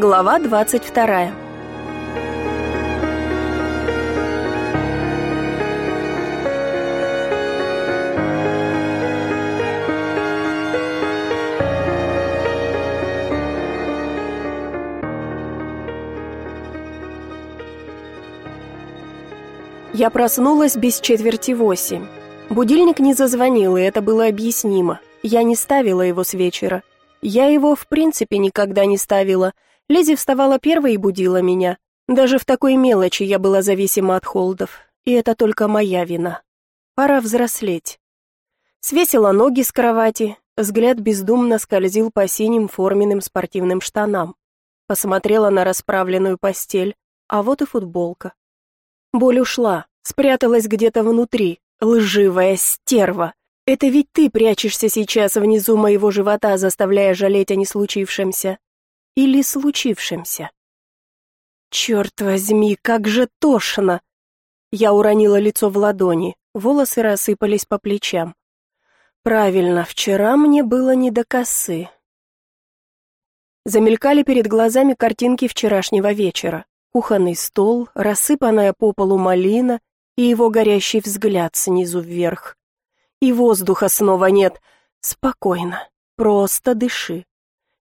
Глава двадцать вторая. Я проснулась без четверти восемь. Будильник не зазвонил, и это было объяснимо. Я не ставила его с вечера. Я его, в принципе, никогда не ставила. Лизи вставала первой и будила меня. Даже в такой мелочи я была зависима от холдов. И это только моя вина. Пора взрослеть. Свесила ноги с кровати, взгляд бездумно скользил по синим форменным спортивным штанам. Посмотрела на расправленную постель, а вот и футболка. Боль ушла, спряталась где-то внутри, лживая стерва. Это ведь ты прячешься сейчас внизу моего живота, заставляя жалеть о не случившемся. Или случившемся. Черт возьми, как же тошно! Я уронила лицо в ладони, волосы рассыпались по плечам. Правильно, вчера мне было не до косы. Замелькали перед глазами картинки вчерашнего вечера. Кухонный стол, рассыпанная по полу малина и его горящий взгляд снизу вверх. И воздуха снова нет. Спокойно, просто дыши.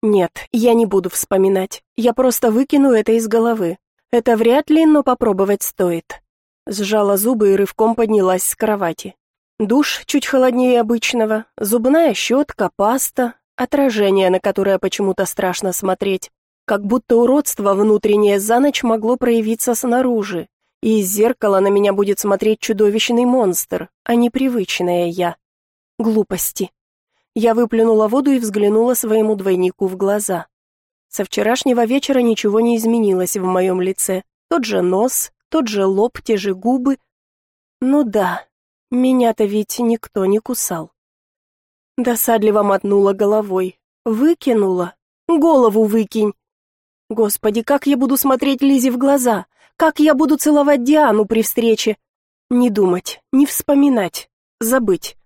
Нет, я не буду вспоминать. Я просто выкину это из головы. Это вряд ли, но попробовать стоит. Сжала зубы и рывком поднялась с кровати. Душ чуть холоднее обычного, зубная щетка, паста, отражение, на которое почему-то страшно смотреть. Как будто уродство внутреннее за ночь могло проявиться снаружи, и из зеркала на меня будет смотреть чудовищный монстр, а не привычная я. Глупости. Я выплюнула воду и взглянула своему двойнику в глаза. Со вчерашнего вечера ничего не изменилось в моем лице. Тот же нос, тот же лоб, те же губы. Ну да, меня-то ведь никто не кусал. Досадливо мотнула головой. Выкинула. Голову выкинь. Господи, как я буду смотреть Лизе в глаза? Как я буду целовать Диану при встрече? Не думать, не вспоминать, забыть.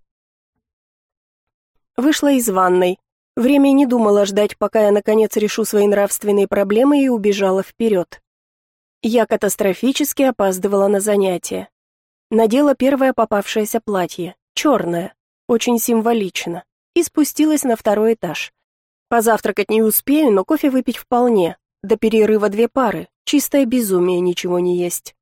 Вышла из ванной. Время не думала ждать, пока я наконец решу свои нравственные проблемы и убежала вперед. Я катастрофически опаздывала на занятия. Надела первое попавшееся платье, черное, очень символично, и спустилась на второй этаж. Позавтракать не успею, но кофе выпить вполне, до перерыва две пары. Чистое безумие ничего не есть.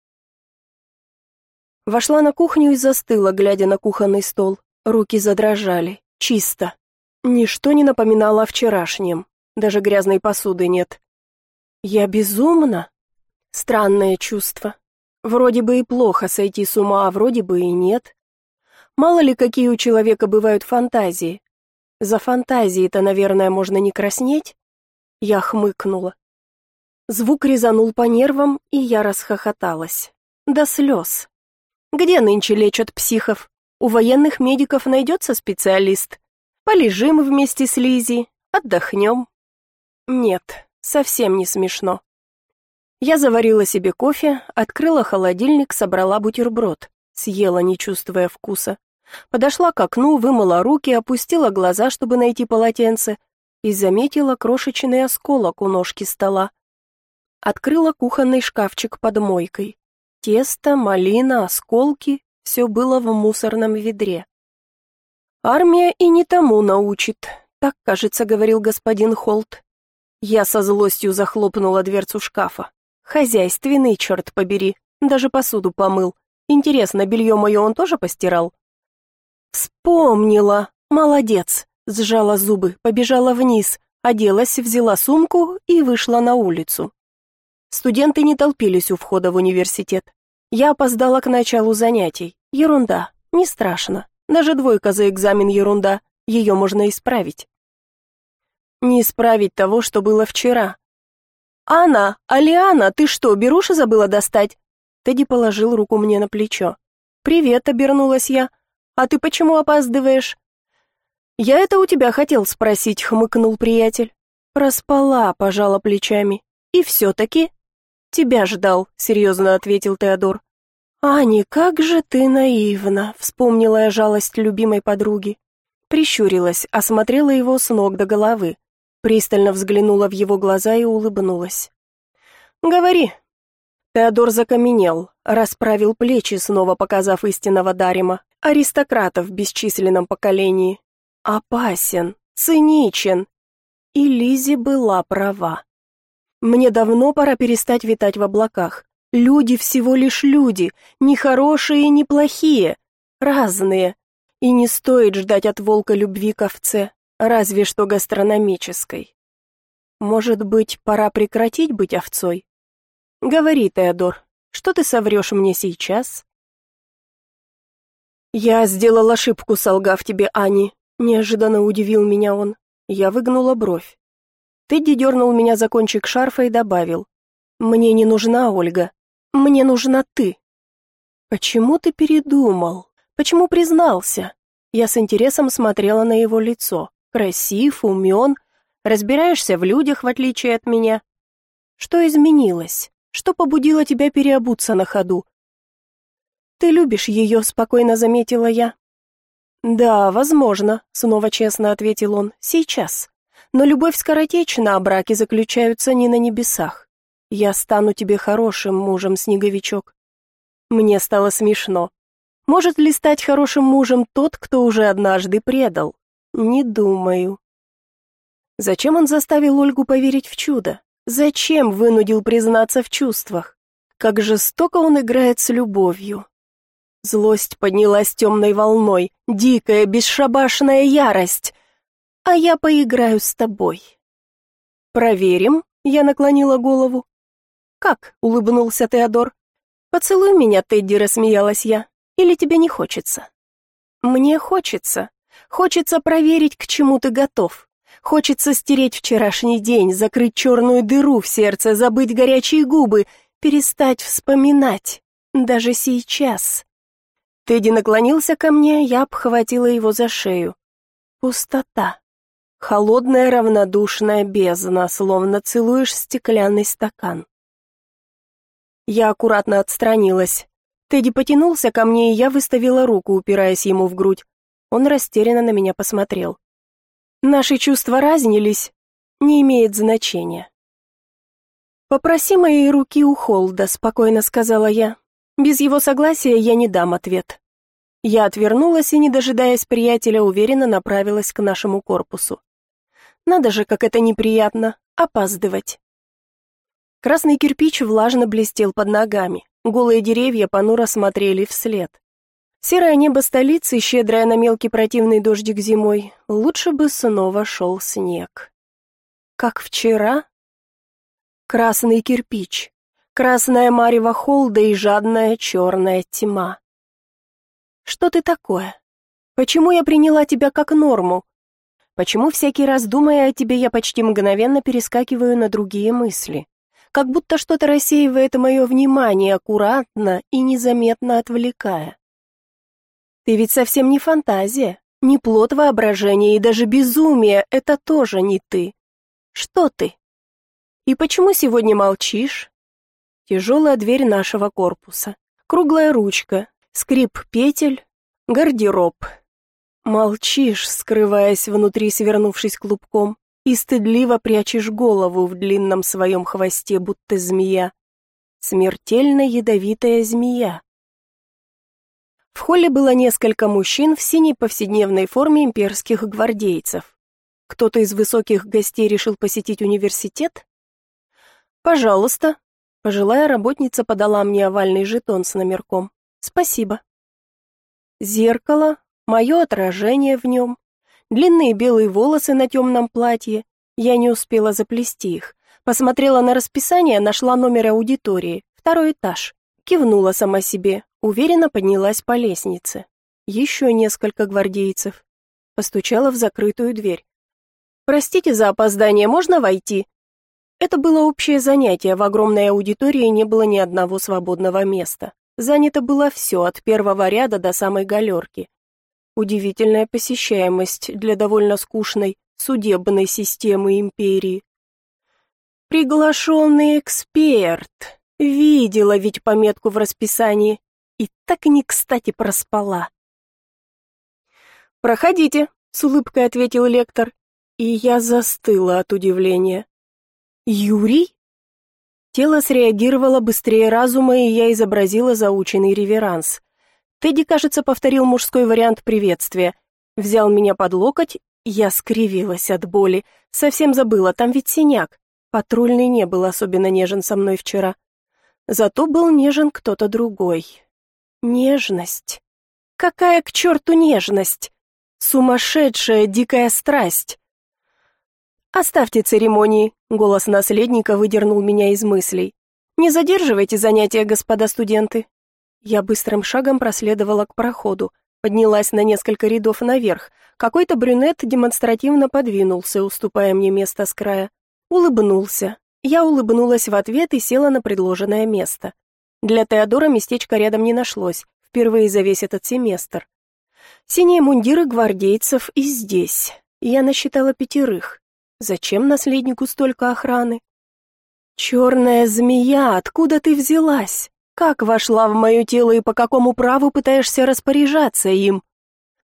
Вошла на кухню и застыла, глядя на кухонный стол. Руки задрожали. Чисто. Ничто не напоминало о вчерашнем. Даже грязной посуды нет. Я безумна? Странное чувство. Вроде бы и плохо сойти с ума, а вроде бы и нет. Мало ли, какие у человека бывают фантазии. За фантазии-то, наверное, можно не краснеть? Я хмыкнула. Звук резанул по нервам, и я расхохоталась. До слез. Где нынче лечат психов? У военных медиков найдется специалист. Полежим вместе с Лизи, отдохнем. Нет, совсем не смешно. Я заварила себе кофе, открыла холодильник, собрала бутерброд, съела, не чувствуя вкуса. Подошла к окну, вымыла руки, опустила глаза, чтобы найти полотенце, и заметила крошечный осколок у ножки стола. Открыла кухонный шкафчик под мойкой. Тесто, малина, осколки — все было в мусорном ведре. «Армия и не тому научит», — так, кажется, говорил господин Холт. Я со злостью захлопнула дверцу шкафа. Хозяйственный, черт побери, даже посуду помыл. Интересно, белье мое он тоже постирал? Вспомнила, молодец, сжала зубы, побежала вниз, оделась, взяла сумку и вышла на улицу. Студенты не толпились у входа в университет. Я опоздала к началу занятий. Ерунда, не страшно. Даже двойка за экзамен ерунда, ее можно исправить. Не исправить того, что было вчера. «Анна, Алиана, ты что, беруши забыла достать?» Тедди положил руку мне на плечо. «Привет», — обернулась я. «А ты почему опаздываешь?» «Я это у тебя хотел спросить», — хмыкнул приятель. «Проспала», — пожала плечами. «И все-таки «Тебя ждал», — серьезно ответил Теодор. «Ани, как же ты наивна», — вспомнила я жалость любимой подруги. Прищурилась, осмотрела его с ног до головы. Пристально взглянула в его глаза и улыбнулась. «Говори». Теодор закаменел, расправил плечи, снова показав истинного Дарима, аристократа в бесчисленном поколении. Опасен, циничен. И Лизи была права. Мне давно пора перестать витать в облаках. Люди всего лишь люди, не хорошие и не плохие, разные. И не стоит ждать от волка любви к овце, разве что гастрономической. Может быть, пора прекратить быть овцой? Говори, Теодор, что ты соврешь мне сейчас? Я сделал ошибку, солгав тебе, Ани. Неожиданно удивил меня он. Я выгнула бровь. Тедди дернул меня за кончик шарфа и добавил. «Мне не нужна Ольга. Мне нужна ты». «Почему ты передумал? Почему признался?» Я с интересом смотрела на его лицо. Красив, умен, разбираешься в людях, в отличие от меня. Что изменилось? Что побудило тебя переобуться на ходу? Ты любишь ее, спокойно заметила я. Да, возможно, снова честно ответил он. Сейчас. Но любовь скоротечна, а браки заключаются не на небесах. Я стану тебе хорошим мужем, снеговичок. Мне стало смешно. Может ли стать хорошим мужем тот, кто уже однажды предал? Не думаю. Зачем он заставил Ольгу поверить в чудо? Зачем вынудил признаться в чувствах? Как жестоко он играет с любовью. Злость поднялась темной волной, дикая, бесшабашная ярость. А я поиграю с тобой. Проверим, я наклонила голову. Как? улыбнулся Теодор. Поцелуй меня, Тедди, рассмеялась я. Или тебе не хочется? Мне хочется. Хочется проверить, к чему ты готов. Хочется стереть вчерашний день, закрыть черную дыру в сердце, забыть горячие губы, перестать вспоминать. Даже сейчас. Тедди наклонился ко мне, я обхватила его за шею. Пустота. Холодная равнодушная бездна, словно целуешь стеклянный стакан. Я аккуратно отстранилась. Тедди потянулся ко мне, и я выставила руку, упираясь ему в грудь. Он растерянно на меня посмотрел. Наши чувства разнились, не имеет значения. «Попроси моей руки у Холда», — спокойно сказала я. «Без его согласия я не дам ответ». Я отвернулась и, не дожидаясь приятеля, уверенно направилась к нашему корпусу. Надо же, как это неприятно, опаздывать. Красный кирпич влажно блестел под ногами. Голые деревья понуро смотрели вслед. Серое небо столицы, щедрое на мелкий противный дождик зимой, лучше бы снова шел снег. Как вчера? Красный кирпич, красная марево холда и жадная черная тьма. Что ты такое? Почему я приняла тебя как норму? Почему всякий раз, думая о тебе, я почти мгновенно перескакиваю на другие мысли? как будто что-то рассеивает мое внимание аккуратно и незаметно отвлекая. Ты ведь совсем не фантазия, не плод воображения и даже безумие — это тоже не ты. Что ты? И почему сегодня молчишь? Тяжелая дверь нашего корпуса, круглая ручка, скрип петель, гардероб. Молчишь, скрываясь внутри, свернувшись клубком и стыдливо прячешь голову в длинном своем хвосте, будто змея. Смертельно ядовитая змея. В холле было несколько мужчин в синей повседневной форме имперских гвардейцев. Кто-то из высоких гостей решил посетить университет? «Пожалуйста». Пожилая работница подала мне овальный жетон с номерком. «Спасибо». Зеркало, мое отражение в нем, Длинные белые волосы на темном платье. Я не успела заплести их. Посмотрела на расписание, нашла номер аудитории. Второй этаж. Кивнула сама себе. Уверенно поднялась по лестнице. Еще несколько гвардейцев. Постучала в закрытую дверь. «Простите за опоздание, можно войти?» Это было общее занятие, в огромной аудитории не было ни одного свободного места. Занято было все, от первого ряда до самой галерки. Удивительная посещаемость для довольно скучной судебной системы империи. Приглашенный эксперт. Видела ведь пометку в расписании и так не кстати проспала. «Проходите», — с улыбкой ответил лектор, И я застыла от удивления. «Юрий?» Тело среагировало быстрее разума, и я изобразила заученный реверанс. Тедди, кажется, повторил мужской вариант приветствия. Взял меня под локоть, я скривилась от боли. Совсем забыла, там ведь синяк. Патрульный не был особенно нежен со мной вчера. Зато был нежен кто-то другой. Нежность. Какая к черту нежность? Сумасшедшая дикая страсть. «Оставьте церемонии», — голос наследника выдернул меня из мыслей. «Не задерживайте занятия, господа студенты». Я быстрым шагом проследовала к проходу, поднялась на несколько рядов наверх. Какой-то брюнет демонстративно подвинулся, уступая мне место с края. Улыбнулся. Я улыбнулась в ответ и села на предложенное место. Для Теодора местечка рядом не нашлось, впервые за весь этот семестр. Синие мундиры гвардейцев и здесь. Я насчитала пятерых. Зачем наследнику столько охраны? Черная змея, откуда ты взялась? Как вошла в мое тело и по какому праву пытаешься распоряжаться им?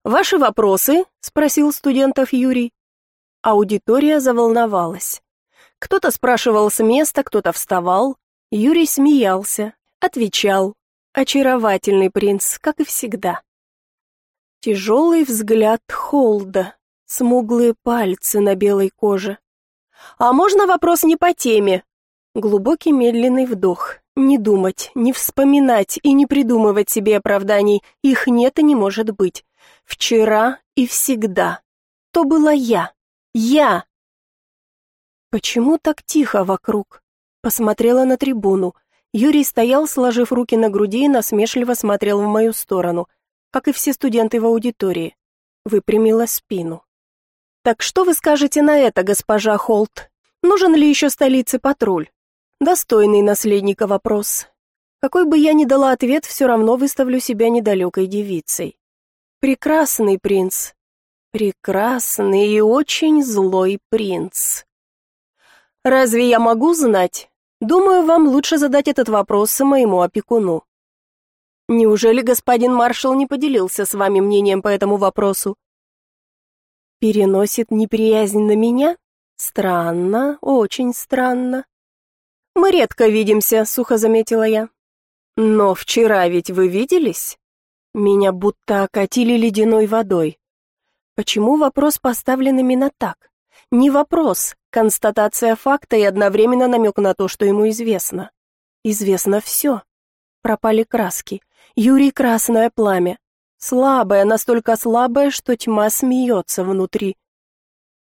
Ваши вопросы? спросил студентов Юрий. Аудитория заволновалась. Кто-то спрашивал с места, кто-то вставал. Юрий смеялся, отвечал. Очаровательный принц, как и всегда. Тяжелый взгляд Холда, смуглые пальцы на белой коже. «А можно вопрос не по теме?» Глубокий медленный вдох. Не думать, не вспоминать и не придумывать себе оправданий. Их нет и не может быть. Вчера и всегда. То была я. Я. Почему так тихо вокруг? Посмотрела на трибуну. Юрий стоял, сложив руки на груди и насмешливо смотрел в мою сторону, как и все студенты в аудитории. Выпрямила спину. Так что вы скажете на это, госпожа Холт? Нужен ли еще столице патруль? Достойный наследника вопрос. Какой бы я ни дала ответ, все равно выставлю себя недалекой девицей. Прекрасный принц. Прекрасный и очень злой принц. Разве я могу знать? Думаю, вам лучше задать этот вопрос моему опекуну. Неужели господин маршал не поделился с вами мнением по этому вопросу? Переносит неприязнь на меня? Странно, очень странно. Мы редко видимся, сухо заметила я. Но вчера ведь вы виделись? Меня будто окатили ледяной водой. Почему вопрос поставлен именно так? Не вопрос, констатация факта и одновременно намек на то, что ему известно. Известно все. Пропали краски. Юрий Красное Пламя. Слабая, настолько слабая, что тьма смеется внутри.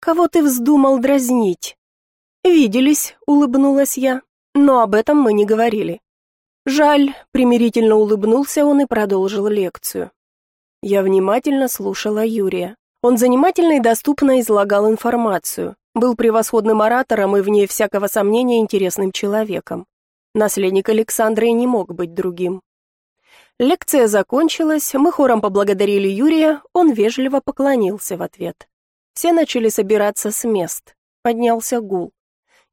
Кого ты вздумал дразнить? Виделись, улыбнулась я, но об этом мы не говорили. Жаль, примирительно улыбнулся он и продолжил лекцию. Я внимательно слушала Юрия. Он занимательно и доступно излагал информацию, был превосходным оратором и, вне всякого сомнения, интересным человеком. Наследник Александра и не мог быть другим. Лекция закончилась, мы хором поблагодарили Юрия, он вежливо поклонился в ответ. Все начали собираться с мест. Поднялся гул.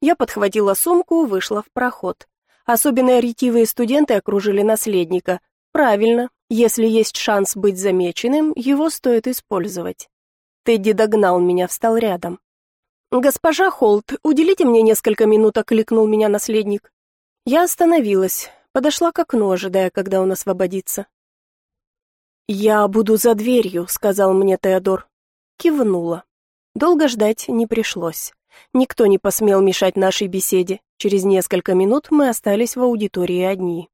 Я подхватила сумку, вышла в проход. Особенно ретивые студенты окружили наследника. Правильно, если есть шанс быть замеченным, его стоит использовать. Тедди догнал меня, встал рядом. «Госпожа Холт, уделите мне несколько минут», — окликнул меня наследник. Я остановилась. Подошла к окну, ожидая, когда он освободится. «Я буду за дверью», — сказал мне Теодор. Кивнула. Долго ждать не пришлось. Никто не посмел мешать нашей беседе. Через несколько минут мы остались в аудитории одни.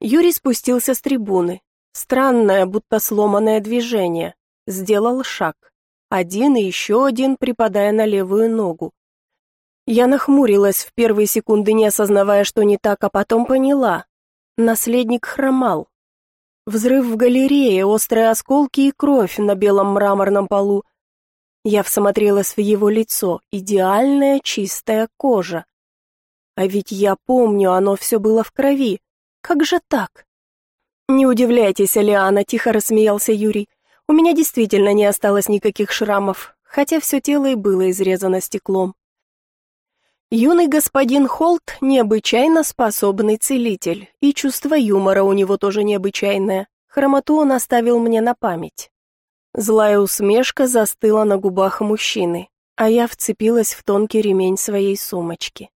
Юрий спустился с трибуны. Странное, будто сломанное движение. Сделал шаг. Один и еще один, припадая на левую ногу. Я нахмурилась в первые секунды, не осознавая, что не так, а потом поняла. Наследник хромал. Взрыв в галерее, острые осколки и кровь на белом мраморном полу. Я всмотрелась в его лицо, идеальная чистая кожа. А ведь я помню, оно все было в крови. Как же так? Не удивляйтесь, Алиана, тихо рассмеялся Юрий. У меня действительно не осталось никаких шрамов, хотя все тело и было изрезано стеклом. Юный господин Холт необычайно способный целитель, и чувство юмора у него тоже необычайное. Хромоту он оставил мне на память. Злая усмешка застыла на губах мужчины. а я вцепилась в тонкий ремень своей сумочки.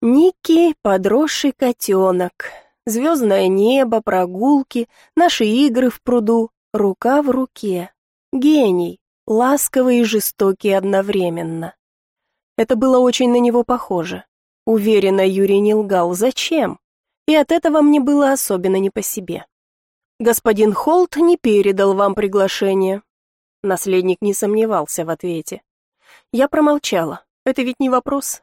Ники — подросший котенок, звездное небо, прогулки, наши игры в пруду, рука в руке. Гений, ласковый и жестокий одновременно. Это было очень на него похоже. Уверена, Юрий не лгал. Зачем? И от этого мне было особенно не по себе. Господин Холт не передал вам приглашение. Наследник не сомневался в ответе. Я промолчала. Это ведь не вопрос.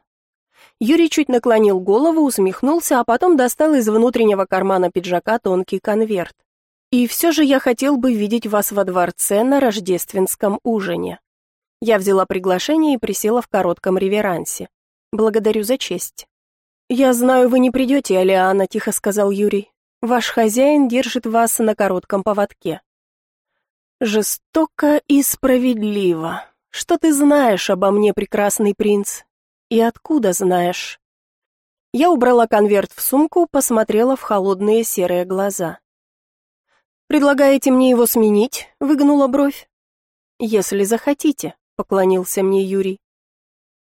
Юрий чуть наклонил голову, усмехнулся, а потом достал из внутреннего кармана пиджака тонкий конверт. И все же я хотел бы видеть вас во дворце на рождественском ужине. Я взяла приглашение и присела в коротком реверансе. Благодарю за честь. Я знаю, вы не придете, Алиана, тихо сказал Юрий. Ваш хозяин держит вас на коротком поводке. Жестоко и справедливо. Что ты знаешь обо мне, прекрасный принц? И откуда знаешь? Я убрала конверт в сумку, посмотрела в холодные серые глаза. «Предлагаете мне его сменить?» — выгнула бровь. «Если захотите», — поклонился мне Юрий.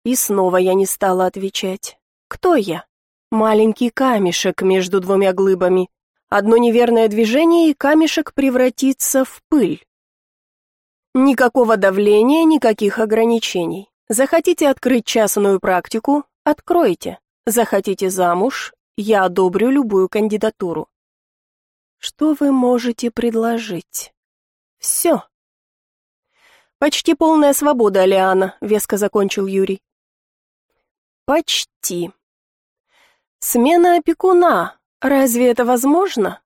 И снова я не стала отвечать. «Кто я?» Маленький камешек между двумя глыбами. Одно неверное движение, и камешек превратится в пыль. Никакого давления, никаких ограничений. Захотите открыть частную практику – откройте. Захотите замуж – я одобрю любую кандидатуру. Что вы можете предложить? Все. Почти полная свобода, Алиана, веско закончил Юрий. Почти. Смена опекуна. Разве это возможно?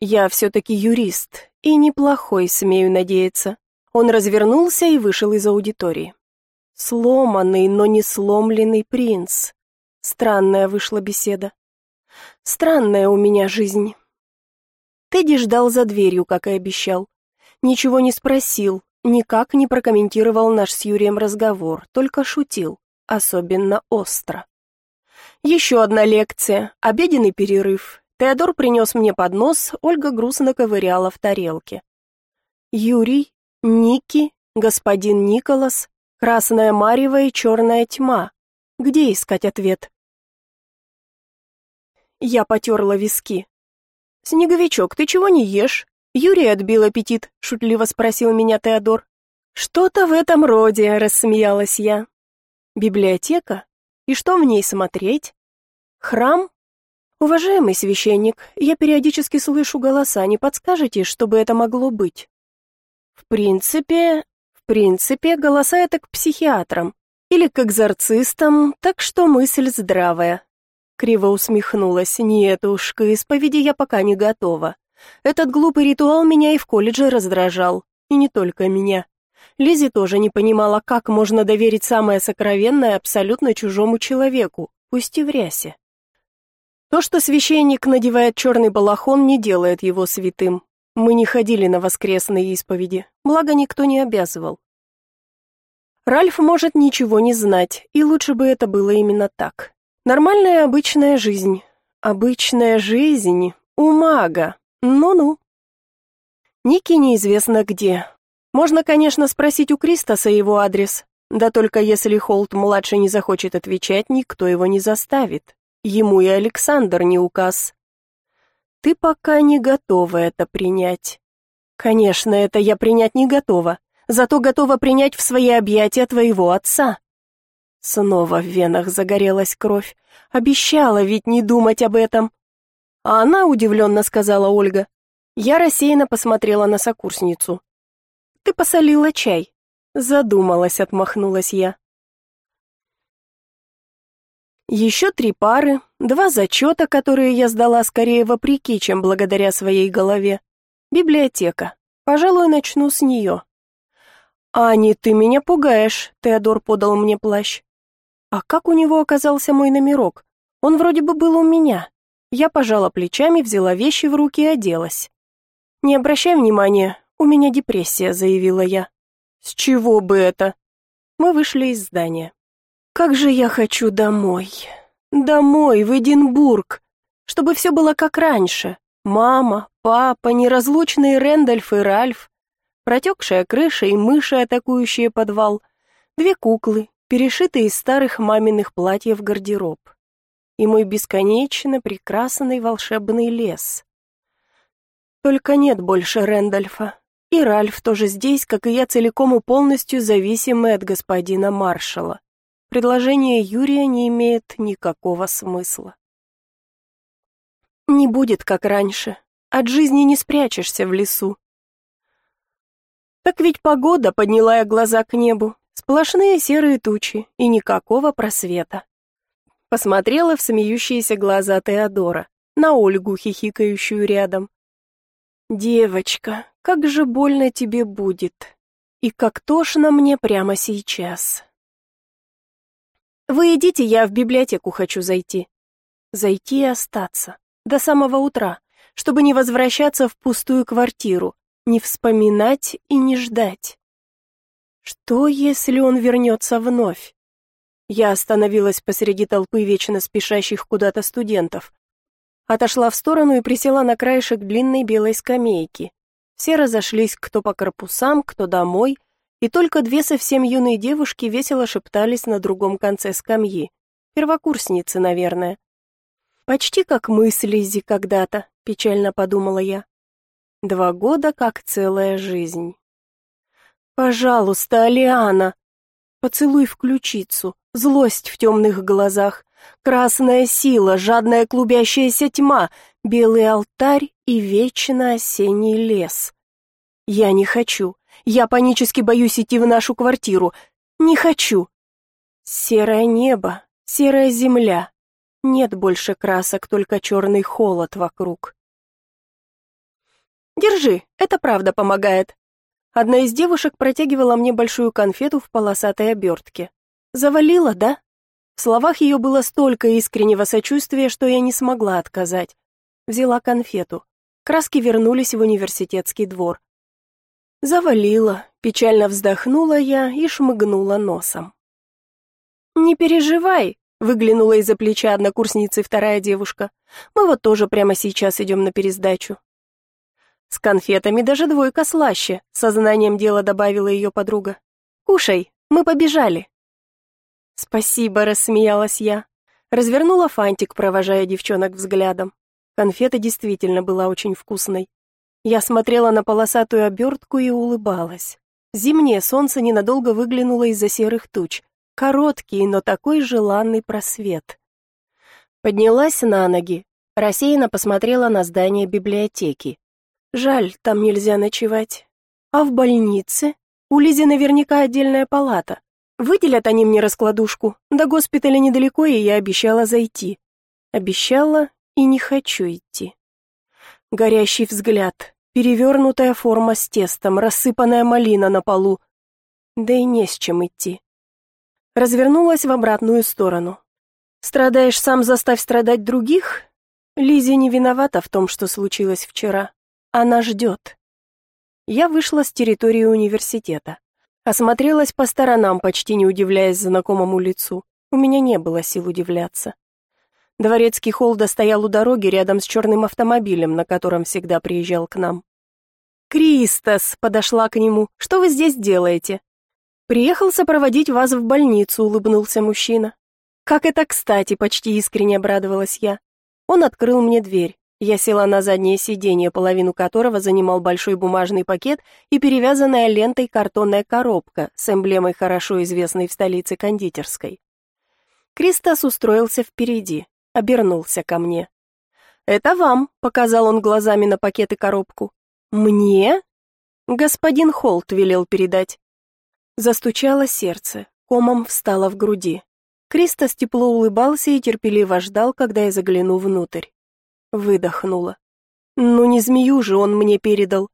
Я все-таки юрист, и неплохой, смею надеяться. Он развернулся и вышел из аудитории. Сломанный, но не сломленный принц. Странная вышла беседа. Странная у меня жизнь. Тедди ждал за дверью, как и обещал. Ничего не спросил, никак не прокомментировал наш с Юрием разговор, только шутил, особенно остро. Еще одна лекция, обеденный перерыв. Теодор принес мне поднос, Ольга грустно ковыряла в тарелке. Юрий, Ники, господин Николас, красная марево и черная тьма. Где искать ответ? Я потерла виски. «Снеговичок, ты чего не ешь?» Юрий отбил аппетит, шутливо спросил меня Теодор. «Что-то в этом роде», — рассмеялась я. «Библиотека? И что в ней смотреть? Храм? Уважаемый священник, я периодически слышу голоса, не подскажете, чтобы это могло быть?» «В принципе, в принципе, голоса это к психиатрам или к экзорцистам, так что мысль здравая. Криво усмехнулась. «Нет уж, к исповеди я пока не готова. Этот глупый ритуал меня и в колледже раздражал. И не только меня. Лизи тоже не понимала, как можно доверить самое сокровенное абсолютно чужому человеку, пусть и в рясе. То, что священник надевает черный балахон, не делает его святым. Мы не ходили на воскресные исповеди, благо никто не обязывал. Ральф может ничего не знать, и лучше бы это было именно так. Нормальная обычная жизнь. Обычная жизнь у мага. Ну-ну. Ники неизвестно где. Можно, конечно, спросить у Кристоса его адрес. Да только если Холт-младший не захочет отвечать, никто его не заставит. Ему и Александр не указ. Ты пока не готова это принять. Конечно, это я принять не готова. Зато готова принять в свои объятия твоего отца. Снова в венах загорелась кровь. Обещала ведь не думать об этом. А она удивленно сказала Ольга. Я рассеянно посмотрела на сокурсницу. «Ты посолила чай?» Задумалась, отмахнулась я. Еще три пары, два зачета, которые я сдала скорее вопреки, чем благодаря своей голове. Библиотека. Пожалуй, начну с нее. «Ани, ты меня пугаешь», — Теодор подал мне плащ. А как у него оказался мой номерок? Он вроде бы был у меня. Я пожала плечами, взяла вещи в руки и оделась. «Не обращай внимания, у меня депрессия», — заявила я. «С чего бы это?» Мы вышли из здания. «Как же я хочу домой! Домой, в Эдинбург! Чтобы все было как раньше. Мама, папа, неразлучные Рэндальф и Ральф, протекшая крыша и мыши, атакующие подвал — Две куклы, перешитые из старых маминых платьев гардероб. И мой бесконечно прекрасный волшебный лес. Только нет больше Рэндольфа. И Ральф тоже здесь, как и я, целиком и полностью зависимый от господина маршала. Предложение Юрия не имеет никакого смысла. Не будет, как раньше. От жизни не спрячешься в лесу. Так ведь погода, подняла я глаза к небу, сплошные серые тучи и никакого просвета. Посмотрела в смеющиеся глаза Теодора, на Ольгу, хихикающую рядом. «Девочка, как же больно тебе будет, и как тошно мне прямо сейчас». «Вы идите, я в библиотеку хочу зайти». Зайти и остаться. До самого утра, чтобы не возвращаться в пустую квартиру, не вспоминать и не ждать. Что, если он вернется вновь? Я остановилась посреди толпы вечно спешащих куда-то студентов. Отошла в сторону и присела на краешек длинной белой скамейки. Все разошлись кто по корпусам, кто домой, и только две совсем юные девушки весело шептались на другом конце скамьи. Первокурсницы, наверное. Почти как мы с Лиззи когда-то, печально подумала я. Два года как целая жизнь. Пожалуйста, Алиана. Поцелуй в ключицу, злость в темных глазах, красная сила, жадная клубящаяся тьма, белый алтарь и вечно осенний лес. Я не хочу. Я панически боюсь идти в нашу квартиру. Не хочу. Серое небо, серая земля. Нет больше красок, только черный холод вокруг. Держи, это правда помогает. Одна из девушек протягивала мне большую конфету в полосатой обертке. Завалила, да? В словах ее было столько искреннего сочувствия, что я не смогла отказать. Взяла конфету. Краски вернулись в университетский двор. Завалила, печально вздохнула я и шмыгнула носом. «Не переживай», — выглянула из-за плеча однокурсницы вторая девушка. «Мы вот тоже прямо сейчас идем на пересдачу. С конфетами даже двойка слаще, сознанием дела добавила ее подруга. Кушай, мы побежали. Спасибо, рассмеялась я. Развернула фантик, провожая девчонок взглядом. Конфета действительно была очень вкусной. Я смотрела на полосатую обертку и улыбалась. Зимнее солнце ненадолго выглянуло из-за серых туч. Короткий, но такой желанный просвет. Поднялась на ноги, рассеянно посмотрела на здание библиотеки. Жаль, там нельзя ночевать. А в больнице? У Лизи наверняка отдельная палата. Выделят они мне раскладушку. До госпиталя недалеко, и я обещала зайти. Обещала и не хочу идти. Горящий взгляд, перевернутая форма с тестом, рассыпанная малина на полу. Да и не с чем идти. Развернулась в обратную сторону. Страдаешь сам, заставь страдать других? Лизи не виновата в том, что случилось вчера. Она ждет. Я вышла с территории университета. Осмотрелась по сторонам, почти не удивляясь знакомому лицу. У меня не было сил удивляться. Дворецкий Холда стоял у дороги рядом с черным автомобилем, на котором всегда приезжал к нам. «Кристос!» — подошла к нему. «Что вы здесь делаете?» «Приехал сопроводить вас в больницу», — улыбнулся мужчина. «Как это кстати!» — почти искренне обрадовалась я. Он открыл мне дверь. Я села на заднее сиденье, половину которого занимал большой бумажный пакет и перевязанная лентой картонная коробка с эмблемой хорошо известной в столице кондитерской. Кристос устроился впереди, обернулся ко мне. «Это вам», — показал он глазами на пакет и коробку. «Мне?» «Господин Холт велел передать». Застучало сердце, комом встало в груди. Кристос тепло улыбался и терпеливо ждал, когда я загляну внутрь. Выдохнула. Ну не змею же он мне передал.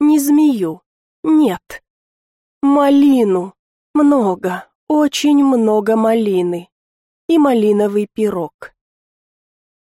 Не змею. Нет. Малину. Много, очень много малины. И малиновый пирог.